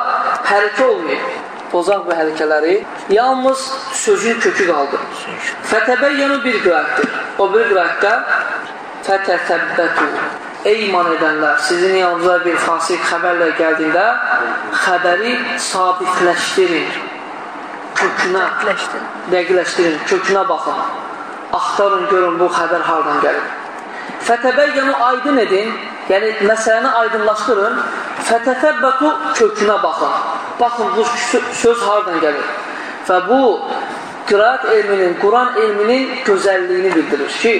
hərəkə olmayıb. Pozaq bu hərəkələri, yalnız sözün kökü qaldı. Fətəbəyyənu bir qirətdir. O bir qirətdə fətətəbbətu. Ey iman edənlər, sizin yanınıza bir fasik xəbərlə gəldiyində xəbəri sabitləşdirin kökünə dəqiqləşdirin, kökünə baxın. Axtarın, görün bu xəbər hardan gəlir. Fətəbəyyənu aydın edin, yəni məsələni aydınlaşdırın. Fətətəbbətu kökünə baxın. Baxın, bu söz hardan gəlir. Və bu, qiraat elminin, Quran elminin gözəlliyini bildirir ki,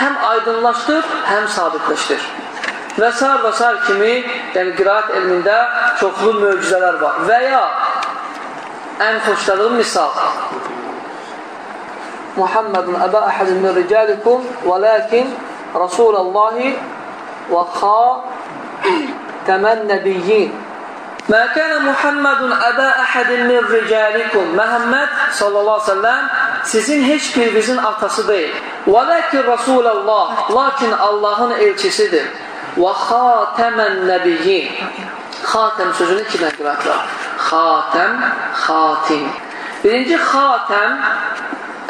həm aydınlaşdır, həm sabitləşdir. Və sar və sar kimi, yəni qiraat elmində çoxlu möcüzələr var. Və ya ən xoşladığım misal Muhammedun əbə əhədin min ricalikum və lakin Rasulallahi və xatəmən nəbiyyin Mə kənə Muhammedun əbə əhədin min ricalikum Məhəmməd sallallahu aleyhi ve sellem sizin heç birinizin atası deyil. Və lakin Rasulallah lakin Allahın elçisidir. Və xatəmən nəbiyyin Xatəm sözünü iki dənə qirət var. Xatəm, xatim. Birinci xatəm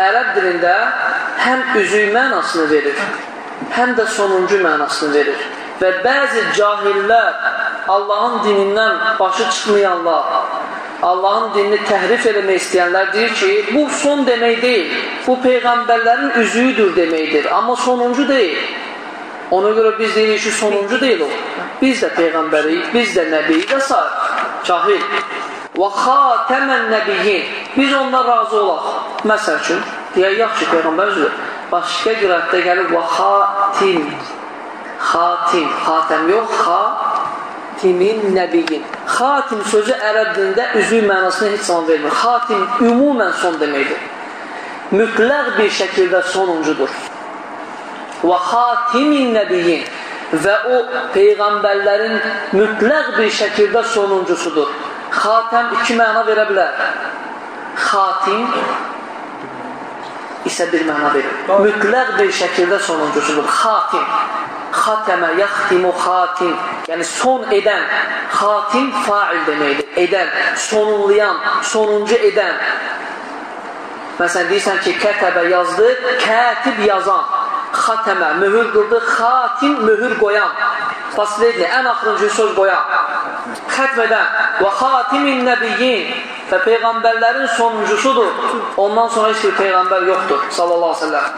ərəb dilində həm üzük mənasını verir, həm də sonuncu mənasını verir. Və bəzi cahillər, Allahın dinindən başı çıxmayanlar, Allahın dinini təhrif eləmək istəyənlər deyir ki, bu son demək deyil, bu Peyğəmbərlərin üzüyüdür deməkdir, amma sonuncu deyil. Ona görə biz deyirik ki, sonuncu deyil o. Biz də Peyğəmbərik, biz də nəbiyi və s. Cahil. Və xatəmən nəbiyyin. Biz ondan razı olaq. Məsəl üçün, deyək, yaxşı Peyğəmbər üzrə. Başqa qirətdə gəlir və xatim. Xatim, xatəm yox, xatimin nəbiyin. Xatim sözü ərəb dilində üzvü mənasını heç zaman vermir. Xatim ümumən son deməkdir. Mütləq bir şəkildə sonuncudur. Və xatimin nəbiyin və o peyğəmbərlərin mütləq bir şəkildə sonuncusudur. Xatəm iki məna verə bilər. Xatim isə bir məna verir. Mütləq bir şəkildə sonuncusudur. Xatim. Xatəmə, yaxtimu xatim. Yəni son edən. Xatim fail deməkdir. Edən, sonunlayan, sonuncu edən. Məsələn, deyirsən ki, kətəbə yazdı, kətib yazan Xatəmə, mühür qıldı, xatim, mühür qoyan. Fasiləyirli, ən axırıncı söz qoyan. Xətm edən və xatimin nəbiyyin və Peyğəmbərlərin sonuncusudur. Ondan sonra heç bir Peyğəmbər yoxdur, sallallahu aleyhi ve sellem.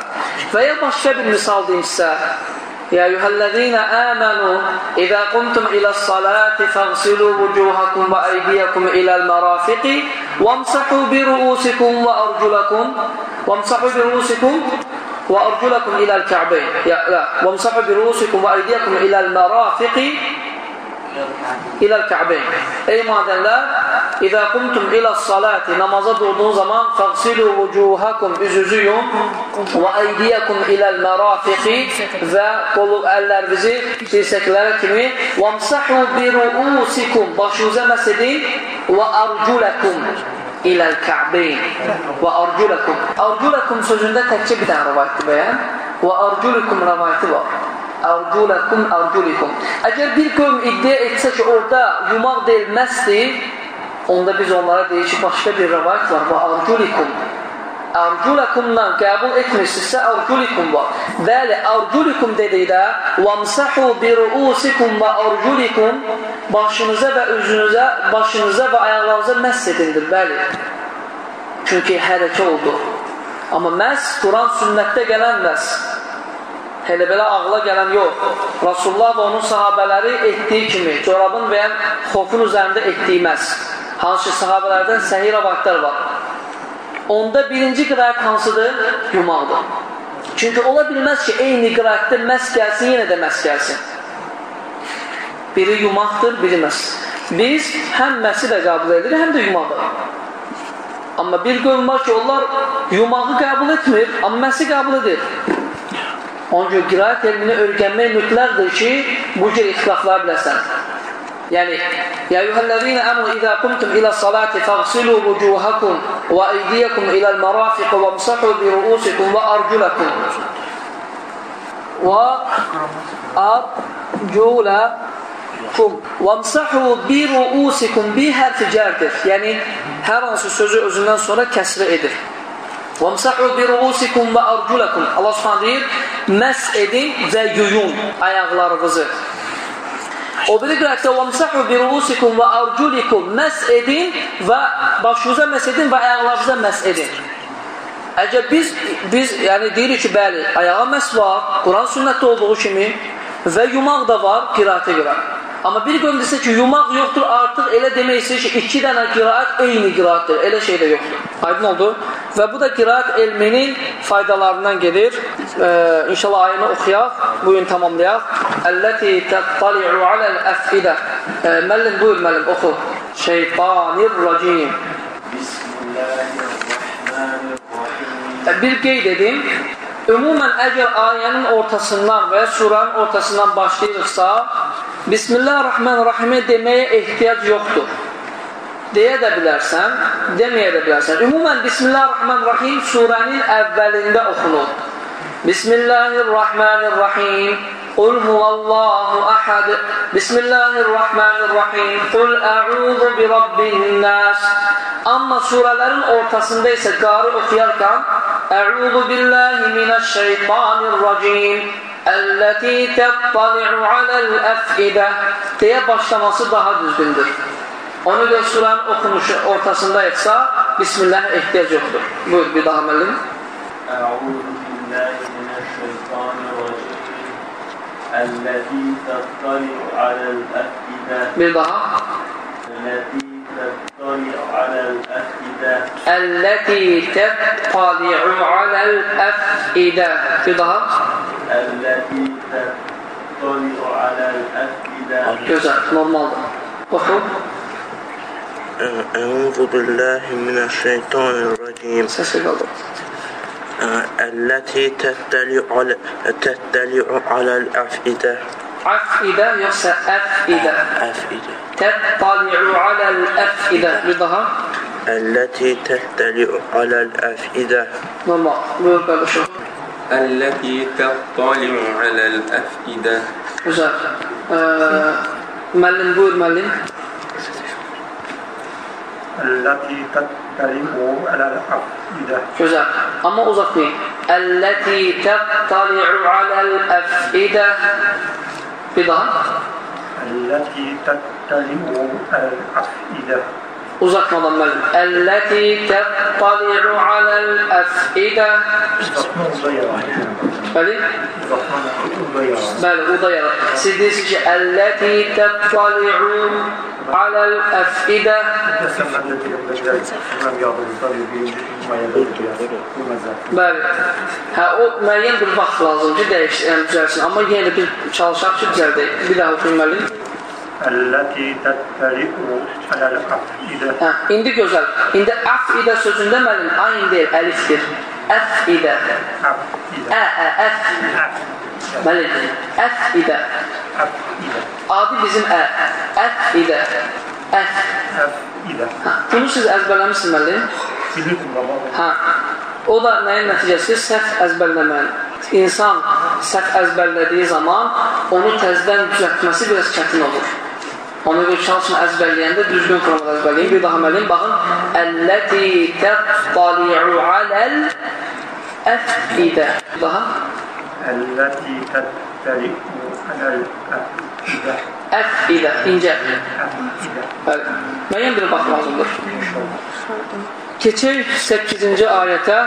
Və ya başqa bir misal deyim sizə. يا أيها الذين آمنوا إذا قمتم إلى الصلاة فاغسلوا وجوهكم وأيديكم إلى المرافق وامسحوا برؤوسكم وأرجلكم وامسحوا برؤوسكم وأرجلكم إلى الكعبين لا وامسحوا برؤوسكم وأيديكم إلى المرافق İləl Kəbəyn. Ey madənlər, İzə qumtum ilə salati, namaza durduğun zaman fəqsilu vucuhakum, üzüzü yum və əydiyəkum iləl mərafiqi və qolu əllərinizi dirsəklərə kimi və msahu bi ruusikum, başınıza məs edin və arculakum iləl Kəbəyn və arculakum. Arculakum sözündə təkcə bir dənə rəvayətdir bəyən və arculukum rəvayəti var. Arculakum arculikum. Əgər bir qövm iddia etsə ki, orada yumaq deyilməzdir, onda biz onlara deyik ki, başqa bir rəvayət var. Və arculikum. Arculakumdan qəbul etmirsinizsə, arculikum var. Bəli, arculikum dedikdə vamsahu bi ruusikum və arculikum başınıza və üzünüzə, başınıza və ayaqlarınıza məs edindir. Bəli. Çünki hərəkə oldu. Amma məs Quran sünnətdə gələn məs. Elə belə ağla gələn yox. Rasulullah və onun sahabələri etdiyi kimi, corabın və xofun üzərində etdiyməz. Hansı sahabələrdən səhih rəvayətlər var. Onda birinci qirayət hansıdır? Yumaqdır. Çünki ola bilməz ki, eyni qirayətdə məs gəlsin, yenə də məs gəlsin. Biri yumaqdır, biri məs. Biz həm məsi də qəbul edirik, həm də yumağı. Amma bir qövm var ki, onlar yumağı qəbul etmir, amma məsi qəbul edir. Onun görə qiraət elmini öyrənmək mütləqdir ki, bu cür ixtilaflara biləsən. Yəni Ya yuhallazina amanu idza qumtum ila salati faghsilu wujuhakum wa aydiyakum ila al-marafiq wa amsahu bi ru'usikum wa arjulakum wa arjulakum wa amsahu bi ru'usikum bi hərfi cərdir. Yəni hər hansı sözü özündən sonra kəsrə edir. Və msahu bi ru'usikum və arjulakum. Allah Subhanahu deyir: "Məs edin və yuyun ayaqlarınızı." O biri qirətdə "Vamsahu bi ruusikum və arjulikum" məs edin və başınıza məs edin və ayaqlarınıza məs edin. Əgər biz biz yəni deyirik ki, bəli, ayağa məs var, Quran sünnətdə olduğu kimi və yumaq da var qiraətə görə. Amma bir qövm desə ki, yumaq yoxdur, artıq elə demək istəyir ki, iki dənə qiraət eyni qiraətdir. Elə şey də yoxdur. Aydın oldu? Və bu da qiraət elminin faydalarından gedir. Ee, inşallah ayını oxuyaq, bu gün tamamlayaq. Əlləti təttali'u aləl əfqidə. Ee, məllim, buyur məllim, oxu. Şeytanirracim. Bismillahirrahmanirrahim. Bir qeyd edim. Ümumən, əgər ayənin ortasından və ya suranın ortasından başlayırıqsa, Bismillahirrahmanirrahimə deməyə ehtiyac yoxdur. Deyə də bilərsən, deməyə də bilərsən. Ümumən, Bismillahirrahmanirrahim surənin əvvəlində oxunur. Bismillahirrahmanirrahim. Qul huvallahu ahad. Bismillahirrahmanirrahim. Qul a'udhu bi rabbin nas. Amma surələrin ortasında isə qarı oxuyarkən A'udhu billahi mineşşeytanirracim. Əlləti təttali'u aləl əfqidə deyə başlaması daha düzgündür. Onu görə surənin oxunuşu ortasında etsə, Bismillah ehtiyac yoxdur. Buyur, bir daha müəllim. Əuzu billahi mineşşeytanirracim. التي تطلع على الأفئدة ماذا؟ التي تطلع على الأفئدة التي تطلع على الأفئدة ماذا؟ التي تطلع على الأفئدة Güzel, normal. وحب أعوذ بالله من الشيطان الرجيم. Sesi kaldı. التي تتلع على تتلع على الأفئدة. أفئدة يقصى أفئدة. أفئدة. تطلع على الأفئدة. بظهر التي تتلع على الأفئدة. والله التي تطلع على الأفئدة. Güzel. Ee, Mellim ما Mellim. التي تطلع التعليم أما أضفني التي تطلع على الأفئدة بضغط التي تطلع على الأفئدة Uzatmadan müəllim. Əlləti təttali'u aləl əfidə. Bəli? Bəli, o da yarar. Siz deyirsiniz ki, əlləti təttali'u aləl əfidə. Bəli. Hə, o müəyyən bir vaxt lazımdır ki, dəyişsin, yəni, düzəlsin. Amma yenə də bir çalışaq ki, düzəldək. Bir daha oxuyun müəllim. Əlləti tətəliqu aləl afidə. Hə, indi gözəl. İndi afidə sözündə mənim ayın deyil, əlifdir. Əfidə. Əfidə. Ə, ə, əf. Məlim, əfidə. Əfidə. Adı bizim ə. Əfidə. Əf. Əfidə. Hə, bunu siz əzbərləmişsiniz müəllim? Bilirdim, baba. Hə. O da nəyin nəticəsi? Səhv əzbərləməyin. İnsan səhv əzbərlədiyi zaman onu təzdən düzəltməsi biraz çətin olur. Ona görə şansını əzbərləyəndə düzgün formada əzbərləyin. Bir daha məlim, baxın. Əlləti təftali'u aləl əfdidə. Daha. Əlləti təftali'u aləl əfdidə. Əfdidə, incə əfdidə. Bəli. Müəyyən bir vaxt lazımdır. İnşallah. Keçək 8-ci ayətə.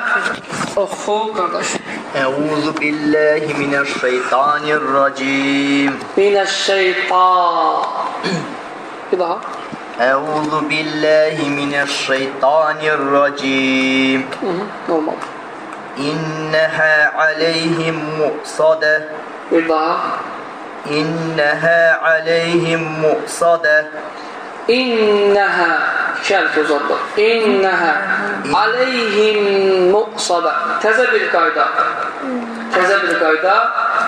Oxu, qardaş. أعوذ بالله من الشيطان الرجيم Minəşşeytan. Bir daha. أعوذ بالله من الشيطان الرجيم normal. إنها عليهم مؤصدة. إنها عليهم مؤصدة İnnəhə şərh uzadı. İnnəhə aleyhim muqsada. Təzə bir qayda. Təzə bir qayda.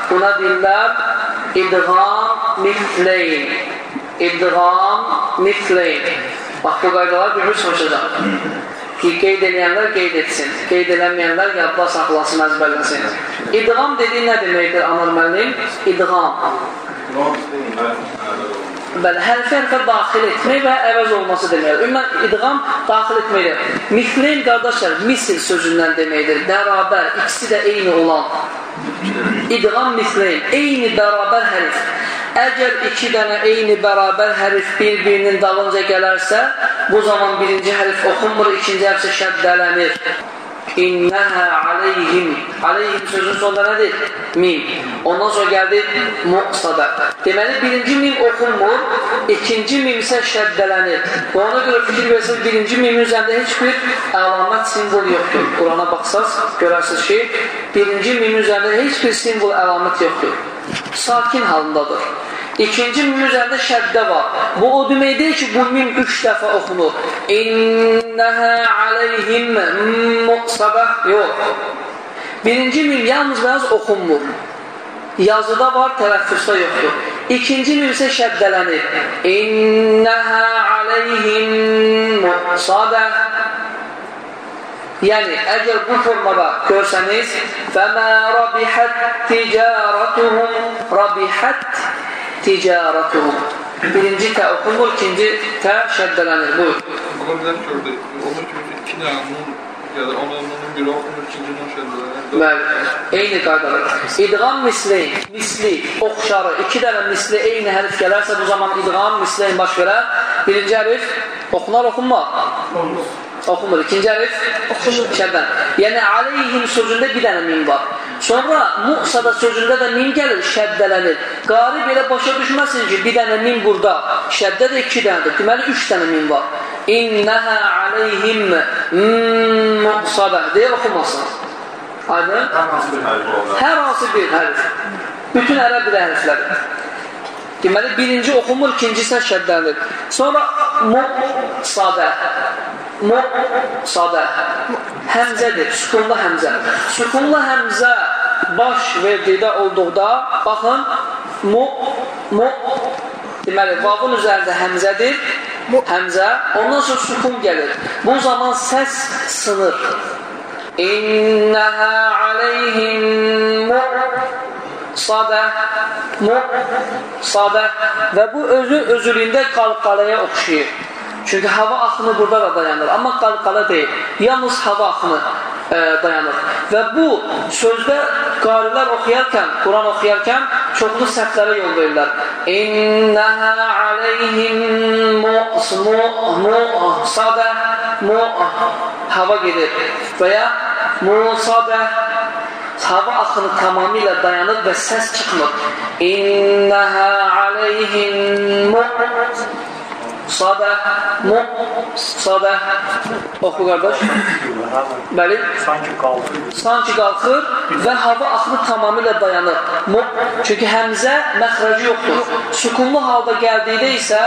Buna deyirlər idğam mifleyn. İdğam mifleyn. Bax bu qaydalar bir-bir soruşacaq. Ki qeyd edənlər qeyd etsin. Qeyd edənməyənlər yadda saxlasın, əzbərləsin. İdğam dediyi nə deməkdir, anar müəllim? İdğam. Bəli, hərfi hərfə daxil etmək və əvəz olması deməkdir. Ümumən, idğam daxil etməkdir. Mifleyn, qardaşlar, misil sözündən deməkdir. Bərabər, ikisi də eyni olan. İdğam mifleyn, eyni bərabər hərif. Əgər iki dənə eyni bərabər hərif bir-birinin dalınca gələrsə, bu zaman birinci hərif oxunmur, ikinci hərf şəddələnir. İnnəhə aleyhim. Aleyhim sözün sonunda nədir? Mim. Ondan sonra gəldi muqsada. Deməli, birinci mim oxunmur, ikinci mim isə şəddələnir. Və ona görə fikir versiniz, birinci mimin üzərində heç bir əlamət, simbol yoxdur. Qurana baxsaz, görərsiniz ki, birinci mimin üzərində heç bir simbol, əlamət yoxdur. Sakin halındadır. İkinci mim üzərində şəddə var. Bu o demək deyil ki, bu mim üç dəfə oxunur. İnnəhə aleyhim muqsada. Yox. Birinci mim yalnız və yalnız oxunmur. Yazıda var, tələffüzdə yoxdur. İkinci mim isə şəddələnir. İnnəhə aleyhim muqsada. Yəni, əgər bu formada görsəniz, فَمَا رَبِحَتْ تِجَارَتُهُمْ رَبِحَتْ ticaratuhum. Birinci tə okunur, ikinci tə şəddələnir. Buyur. Dakika orada onun gibi iki nun ya da onun biri okunur, ikinci nun şeddelenir. Bəli, eyni qaydadır. İdğam misleyn, misli, oxşarı, iki dənə misli eyni hərf gələrsə bu zaman idğam misleyn baş verər. Birinci hərf oxunar, oxunmaz. Oxunmur. İkinci oxunur. Şəddən. Yəni aleyhim sözündə bir dənə min var. Sonra muqsada sözündə də min gəlir, şəddələnir. Qari belə başa düşməsin ki, bir dənə min burada, şəddə də iki dənədir. Deməli, üç dənə min var. İnnəhə aleyhim muqsada deyə oxumasın. Aydın? Hər hansı bir hərf olacaq. Hər hansı bir hərf. Bütün ərəb dili hərfləri. Deməli, birinci oxumur, ikinci isə şəddəndir. Sonra mu, sadə. Mu, sadə. Həmzədir, sükunlu həmzə. Sükunlu həmzə baş verdidə olduqda, baxın, mu, mu, deməli, vavun üzərində həmzədir, həmzə, ondan sonra sukun gəlir. Bu zaman səs sınır. İnnəhə aleyhim mu, sadə, mu, sadə və bu özü özülündə qalqalaya oxşayır. Çünki hava axını burada da dayanır, amma qalqala deyil. Yalnız hava axını e, dayanır. Və bu sözdə qarilər oxuyarkən, Quran oxuyarkən çoxlu səhvlərə yol verirlər. İnnəhə aleyhim mu'sadə mu hava gedir və ya musadə hava axını tamamilə dayanır və səs çıxmır. İnnəhə aleyhim mu'sadə Sadə, mu, sadə. Oxu qardaş. Bəli. Sanki qalxır. Sanki qalxır və hava axını tamamilə dayanır. Mu, çünki həmzə məxrəci yoxdur. Sukunlu halda gəldikdə isə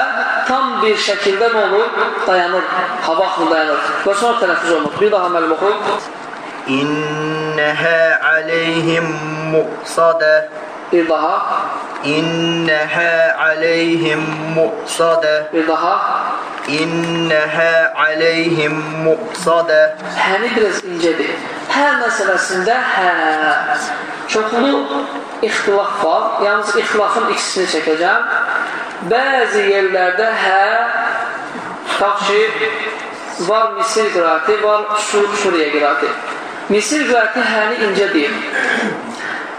tam bir şəkildə nə olur? Dayanır. Hava axını dayanır. Və sonra tələffüz olunur. Bir daha müəllim oxu. İnnəhə aleyhim muqsadə. Bir daha. İnnehâ aleyhim mu'sade. Bir daha. İnnehâ aleyhim mu'sade. Həni biraz incədir. Hə məsələsində hə. Çoxlu ixtilaf var. Yalnız ixtilafın ikisini çəkəcəm. Bəzi yerlərdə hə tutaq ki, var Misir qirati, var Sur Suriyə qirati. Misir qirati həni incə deyil.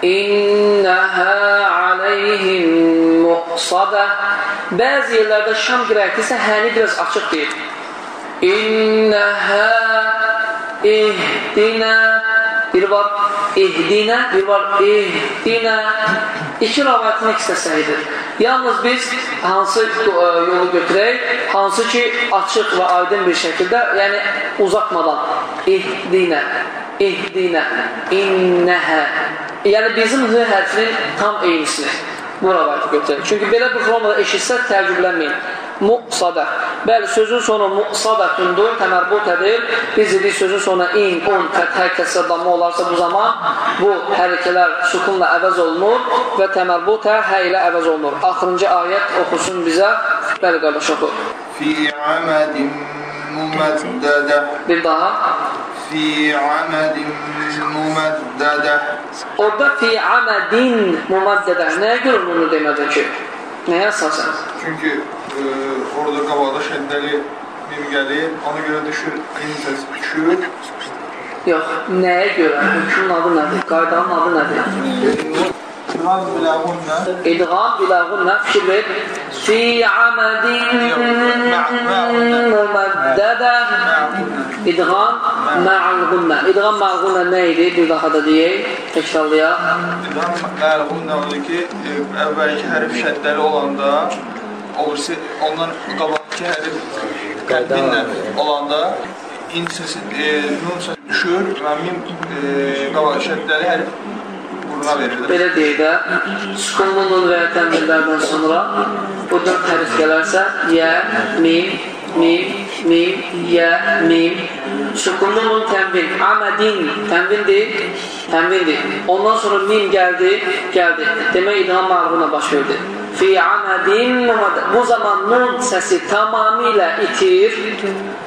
İnnəhə aleyhim muqsadə Bəzi yerlərdə Şam qirəti isə həni biraz açıq deyir. İnnəhə ihdinə Bir var ihdinə, bir var ihdinə İki rəvayətin ikisi səhidir. Yalnız biz hansı e, yolu götürək, hansı ki açıq və aydın bir şəkildə, yəni uzatmadan. İhdinə, ihdinə, innəhə yəni bizim hı hərfinin tam eynisini buna layiq götürək. Çünki belə bir formada eşitsə təəccüblənməyin. Muqsada. Bəli, sözün sonu muqsada tündür, təmərbutədir. Biz dedik sözün sonu in, un, fəthə, kəsə, damma olarsa bu zaman bu hərəkələr sukunla əvəz olunur və təmərbutə hə ilə əvəz olunur. Axırıncı ayət oxusun bizə. Bəli, qardaş oxu. Fi amadin mumaddada. Bir daha fi amadin mumaddadə. Orada fi amədin mumaddadə. Nəyə görə bunu demədin ki? Nəyə əsasən? Çünki e, orada qabaqda şəddəli bir gəlir, ona görə düşür, eyni səs düşür. Yox, nəyə görə? Hükmün adı nədir? Qaydanın adı nədir? İdğam biləğunlə İdğam biləğunlə fikir ver. Fi amədin mumaddədə İdğam ma'al-ğunnə. İdğam ma'al-ğunnə nə idi? Bir daha da deyək, təkrarlayaq. İdğam biləğunlə odur ki, e, əvvəlki hərf şəddəli olanda, o birisi ondan qabaqki hərf qəlbinlə olanda in səsi, e, nun səsi düşür və mim e, qabaq şəddəli hərf buruna verilir. Belə deyək də, sukunlunun və ya tənvillərdən sonra bu dörd hərif gələrsə, yə, mim, mim, mim, yə, mim, sukunlunun tənvil, amədin, tənvildir, tənvildir. Ondan sonra mim gəldi, gəldi. Demək, idğam mağruna baş verdi. Fi amədin, bu zaman nun səsi tamamilə itir.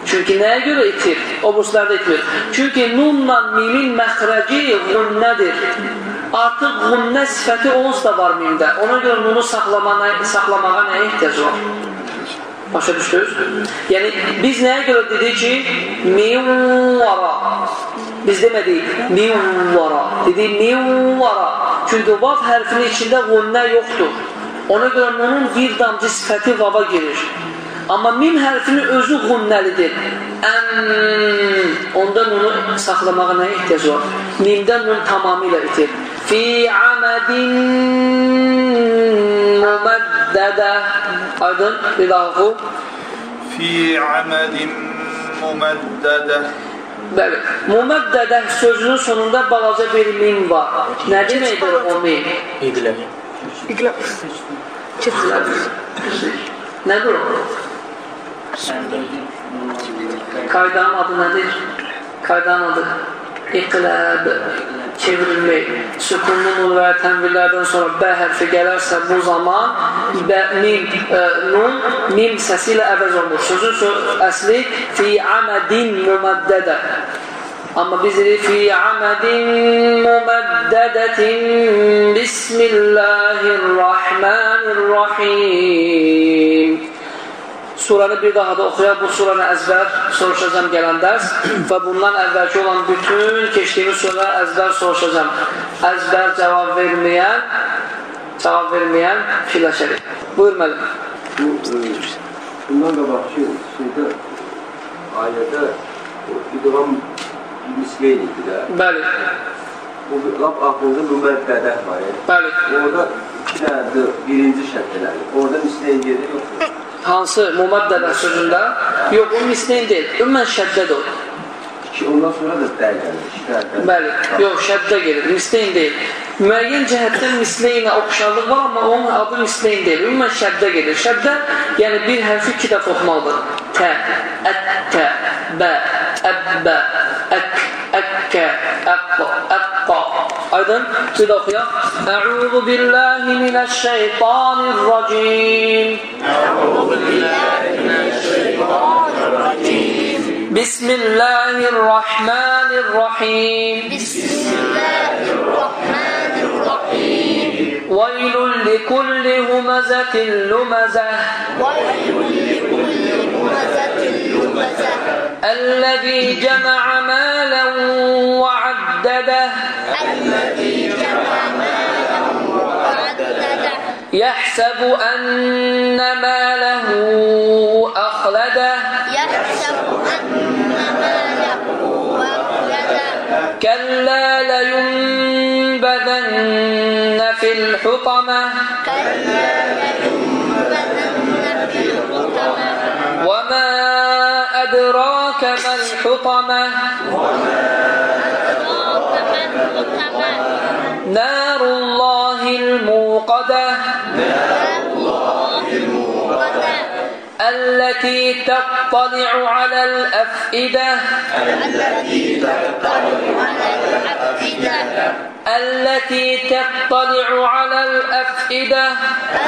Çünki nəyə görə itir? O burslarda itmir. Çünki nunla mimin məxrəciğunnədir. Artıqğunnə sifəti onsuz da var mimdə. Ona görə nunu saxlamağa, saxlamağa nəyə ehtiyac var? Başa düşdünüz? Yəni, biz nəyə görə dedik ki, mivvara. Biz demədik, mivvara. Dedik, mivvara. Çünki vav hərfinin içindəğunnə yoxdur. Ona görə onun bir damcı sifəti vava girir. Amma mim hərfini özüğunnəlidir. Ən onda nunu saxlamağa nə ehtiyac var? Mimdən nun tamamilə itir. Fi amadin mumaddada. Aydın bir ağu. Fi amadin mumaddada. Bəli, mumaddada sözünün sonunda balaca bir mim var. Nə deməkdir o mim? İqləb. İqləb. İqləmi. Nədir o? Qaydanın adı nədir? Qaydanın adı iqləb, çevrilmək. Sükunlu nun və tənvillərdən sonra bə hərfi gələrsə bu zaman bə, mim, ə, nun mim səsi ilə əvəz olunur. Sözün söz, əsli fi amədin müməddədə. Amma biz dedik fi amədin müməddədətin Bismillahirrahmanirrahim. Suranı bir daha da oxuyaq. Bu suranı əzbər soruşacağım gələn dərs və bundan əvvəlki olan bütün keçdiyimiz surələr əzbər soruşacağım. Əzbər cavab verməyən cavab verməyən filəşərik. Buyur müəllim. Bu, e, bundan qabaqki şeydə, ayədə o idğam misleyn idi də. Bəli. Bu lap axırında müməddədə var. Bəli. Orada iki dənə birinci şərtləri. Orada misleyn gedir yoxdur. Hansı müməddədə sözündə? Yox, o misleyn deyil. Ümumən şəddədir o. İki, ondan sonra da dəy gəlir. İki dənə. Bəli, yox, şəddə gelir, misleyn deyil. Müəyyən cəhətdən misleynə oxşarlıq var, amma onun adı misleyn deyil. Ümumən şəddə gedir. Şəddə, yəni bir hərfi iki dəfə oxumalıdır. Tə, ət-tə, bə, əbbə, ək, əkkə, əqqa, əqqa. Aydın, bir də oxuyaq. Əuzu billahi minəşşeytanirracim. Əuzu billahi minəşşeytanirracim. بسم الله الرحمن الرحيم. بسم الله الرحمن الرحيم. ويل لكل همزة لمزة. ويل لكل همزة لمزة. الذي جمع مالا وعدده. الذي جمع مالا وعدده. يحسب أن ماله الحطمة. كلا وما أدراك ما الحطمة. أدراك ما الحطمة نار الله الموقدة. الله الموقدة. التي تطلع على الأفئدة. التي تطلع على الأفئدة. التي تطلع على الأفئدة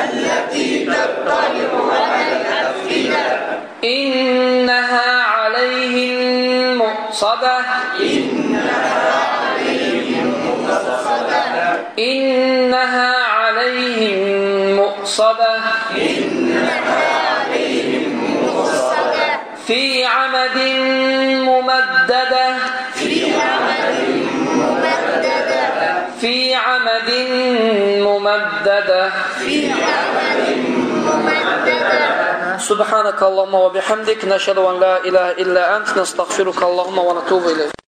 التي تطلع على الأفئدة إنها عليهم مؤصدة. إنها عليهم مؤصدة. في ممددة في ممددة سبحانك اللهم وبحمدك نشهد أن لا إله إلا أنت نستغفرك اللهم ونتوب إليك.